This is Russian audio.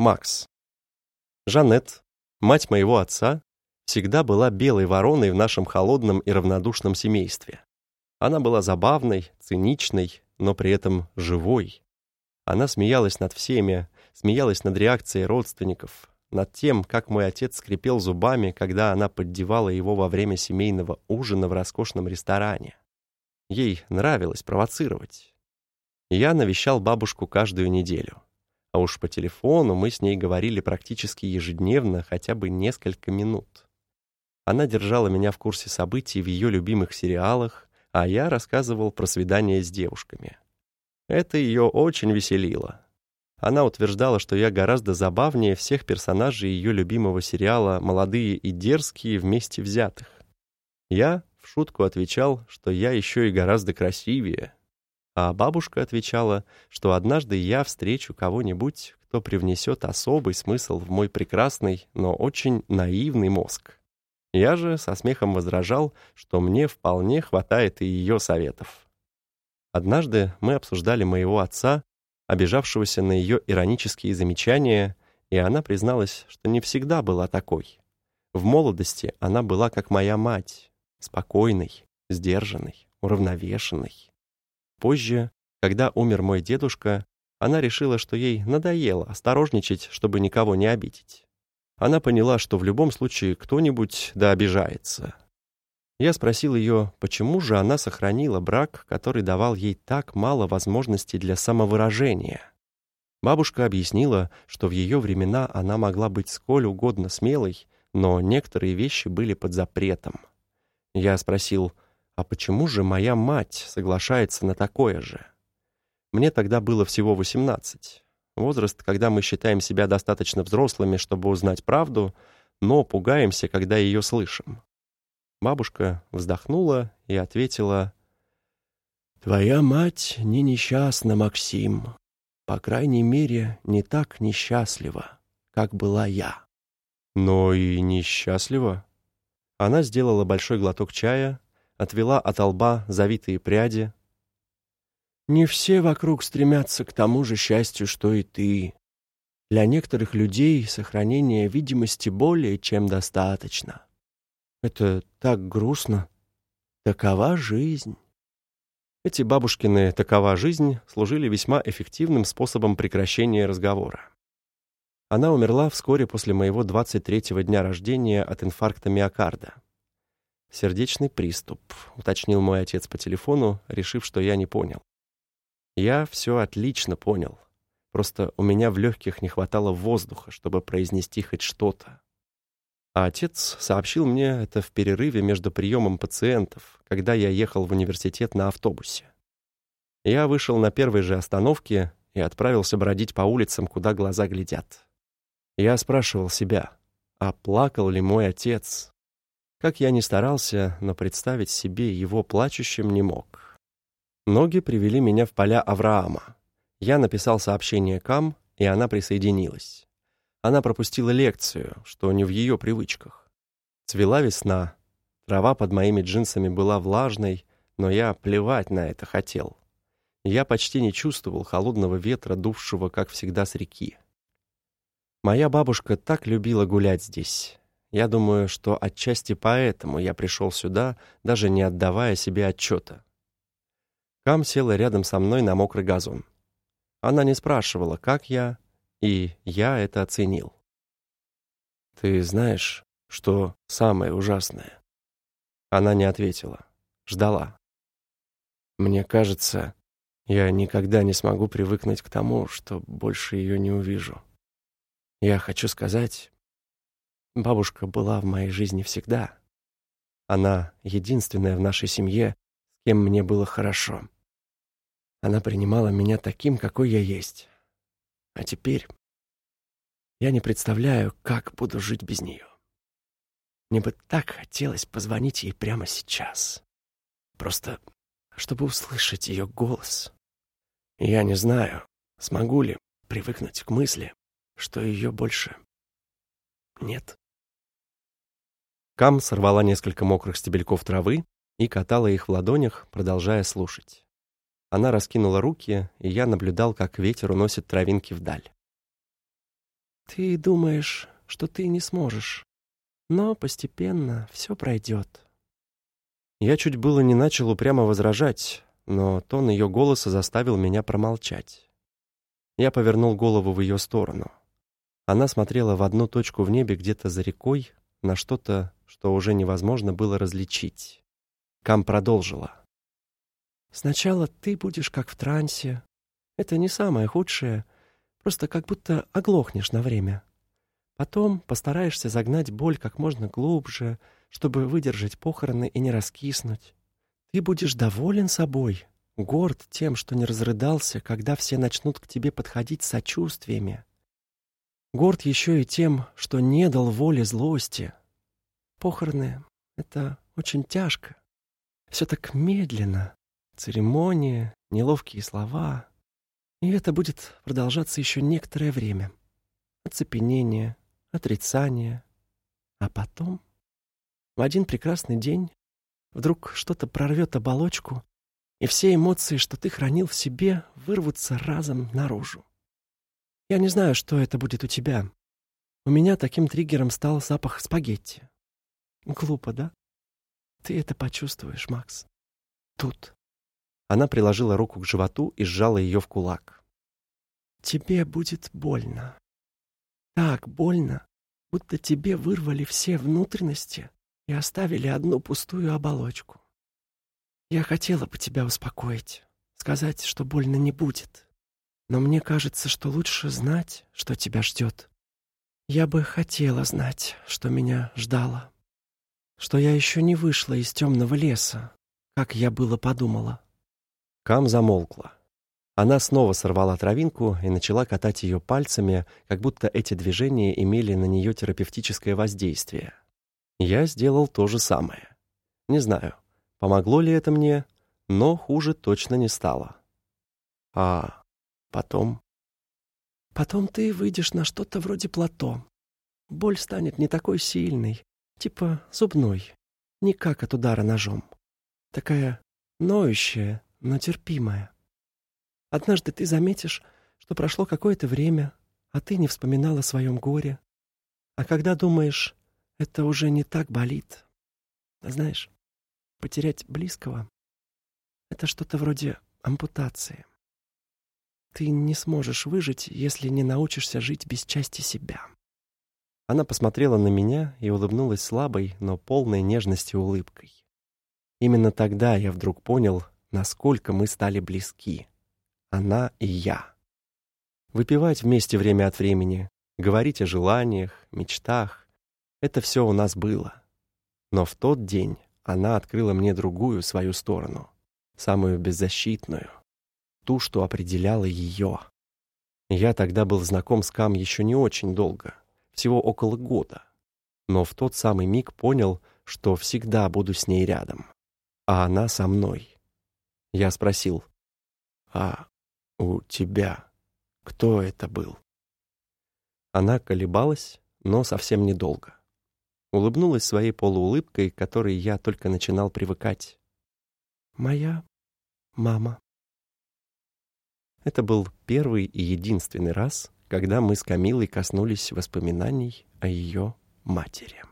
Макс. Жанет, мать моего отца, всегда была белой вороной в нашем холодном и равнодушном семействе. Она была забавной, циничной, но при этом живой. Она смеялась над всеми, смеялась над реакцией родственников, над тем, как мой отец скрипел зубами, когда она поддевала его во время семейного ужина в роскошном ресторане. Ей нравилось провоцировать. Я навещал бабушку каждую неделю. А уж по телефону мы с ней говорили практически ежедневно, хотя бы несколько минут. Она держала меня в курсе событий в ее любимых сериалах, а я рассказывал про свидания с девушками. Это ее очень веселило. Она утверждала, что я гораздо забавнее всех персонажей ее любимого сериала «Молодые и дерзкие вместе взятых». Я в шутку отвечал, что я еще и гораздо красивее. А бабушка отвечала, что однажды я встречу кого-нибудь, кто привнесет особый смысл в мой прекрасный, но очень наивный мозг. Я же со смехом возражал, что мне вполне хватает и ее советов. Однажды мы обсуждали моего отца, обижавшегося на ее иронические замечания, и она призналась, что не всегда была такой. В молодости она была как моя мать, спокойной, сдержанной, уравновешенной. Позже, когда умер мой дедушка, она решила, что ей надоело осторожничать, чтобы никого не обидеть. Она поняла, что в любом случае кто-нибудь да обижается. Я спросил ее, почему же она сохранила брак, который давал ей так мало возможностей для самовыражения. Бабушка объяснила, что в ее времена она могла быть сколь угодно смелой, но некоторые вещи были под запретом. Я спросил, а почему же моя мать соглашается на такое же? Мне тогда было всего восемнадцать. Возраст, когда мы считаем себя достаточно взрослыми, чтобы узнать правду, но пугаемся, когда ее слышим. Бабушка вздохнула и ответила, «Твоя мать не несчастна, Максим. По крайней мере, не так несчастлива, как была я». «Но и несчастлива?» Она сделала большой глоток чая, отвела от лба завитые пряди, не все вокруг стремятся к тому же счастью, что и ты. Для некоторых людей сохранение видимости более чем достаточно. Это так грустно. Такова жизнь. Эти бабушкины «такова жизнь» служили весьма эффективным способом прекращения разговора. Она умерла вскоре после моего 23-го дня рождения от инфаркта миокарда. «Сердечный приступ», — уточнил мой отец по телефону, решив, что я не понял. Я все отлично понял. Просто у меня в легких не хватало воздуха, чтобы произнести хоть что-то. А отец сообщил мне это в перерыве между приемом пациентов, когда я ехал в университет на автобусе. Я вышел на первой же остановке и отправился бродить по улицам, куда глаза глядят. Я спрашивал себя, а плакал ли мой отец? Как я ни старался, но представить себе его плачущим не мог. Ноги привели меня в поля Авраама. Я написал сообщение Кам, и она присоединилась. Она пропустила лекцию, что не в ее привычках. Цвела весна. Трава под моими джинсами была влажной, но я плевать на это хотел. Я почти не чувствовал холодного ветра, дувшего, как всегда, с реки. Моя бабушка так любила гулять здесь. Я думаю, что отчасти поэтому я пришел сюда, даже не отдавая себе отчета. Кам села рядом со мной на мокрый газон. Она не спрашивала, как я, и я это оценил. «Ты знаешь, что самое ужасное?» Она не ответила. Ждала. «Мне кажется, я никогда не смогу привыкнуть к тому, что больше ее не увижу. Я хочу сказать, бабушка была в моей жизни всегда. Она единственная в нашей семье, кем мне было хорошо. Она принимала меня таким, какой я есть. А теперь я не представляю, как буду жить без нее. Мне бы так хотелось позвонить ей прямо сейчас. Просто, чтобы услышать ее голос. Я не знаю, смогу ли привыкнуть к мысли, что ее больше нет. Кам сорвала несколько мокрых стебельков травы и катала их в ладонях, продолжая слушать. Она раскинула руки, и я наблюдал, как ветер уносит травинки вдаль. Ты думаешь, что ты не сможешь, но постепенно все пройдет. Я чуть было не начал упрямо возражать, но тон ее голоса заставил меня промолчать. Я повернул голову в ее сторону. Она смотрела в одну точку в небе где-то за рекой, на что-то, что уже невозможно было различить. Кам продолжила. «Сначала ты будешь как в трансе. Это не самое худшее, просто как будто оглохнешь на время. Потом постараешься загнать боль как можно глубже, чтобы выдержать похороны и не раскиснуть. Ты будешь доволен собой, горд тем, что не разрыдался, когда все начнут к тебе подходить с сочувствиями. Горд еще и тем, что не дал воли злости. Похороны — это очень тяжко. Все так медленно. Церемония, неловкие слова. И это будет продолжаться еще некоторое время. Оцепенение, отрицание. А потом, в один прекрасный день, вдруг что-то прорвет оболочку, и все эмоции, что ты хранил в себе, вырвутся разом наружу. Я не знаю, что это будет у тебя. У меня таким триггером стал запах спагетти. Глупо, да? Ты это почувствуешь, Макс. Тут. Она приложила руку к животу и сжала ее в кулак. Тебе будет больно. Так больно, будто тебе вырвали все внутренности и оставили одну пустую оболочку. Я хотела бы тебя успокоить, сказать, что больно не будет. Но мне кажется, что лучше знать, что тебя ждет. Я бы хотела знать, что меня ждало. Что я еще не вышла из темного леса, как я было подумала. Кам замолкла. Она снова сорвала травинку и начала катать ее пальцами, как будто эти движения имели на нее терапевтическое воздействие. Я сделал то же самое. Не знаю, помогло ли это мне, но хуже точно не стало. А Потом... Потом ты выйдешь на что-то вроде плато. Боль станет не такой сильной, типа зубной, не как от удара ножом. Такая ноющая, но терпимая. Однажды ты заметишь, что прошло какое-то время, а ты не вспоминал о своем горе. А когда думаешь, это уже не так болит. Знаешь, потерять близкого — это что-то вроде ампутации. Ты не сможешь выжить, если не научишься жить без части себя. Она посмотрела на меня и улыбнулась слабой, но полной нежности улыбкой. Именно тогда я вдруг понял, насколько мы стали близки. Она и я. Выпивать вместе время от времени, говорить о желаниях, мечтах — это все у нас было. Но в тот день она открыла мне другую свою сторону, самую беззащитную ту, что определяла ее. Я тогда был знаком с Кам еще не очень долго, всего около года. Но в тот самый миг понял, что всегда буду с ней рядом. А она со мной. Я спросил, «А у тебя кто это был?» Она колебалась, но совсем недолго. Улыбнулась своей полуулыбкой, к которой я только начинал привыкать. «Моя мама». Это был первый и единственный раз, когда мы с Камилой коснулись воспоминаний о ее матери.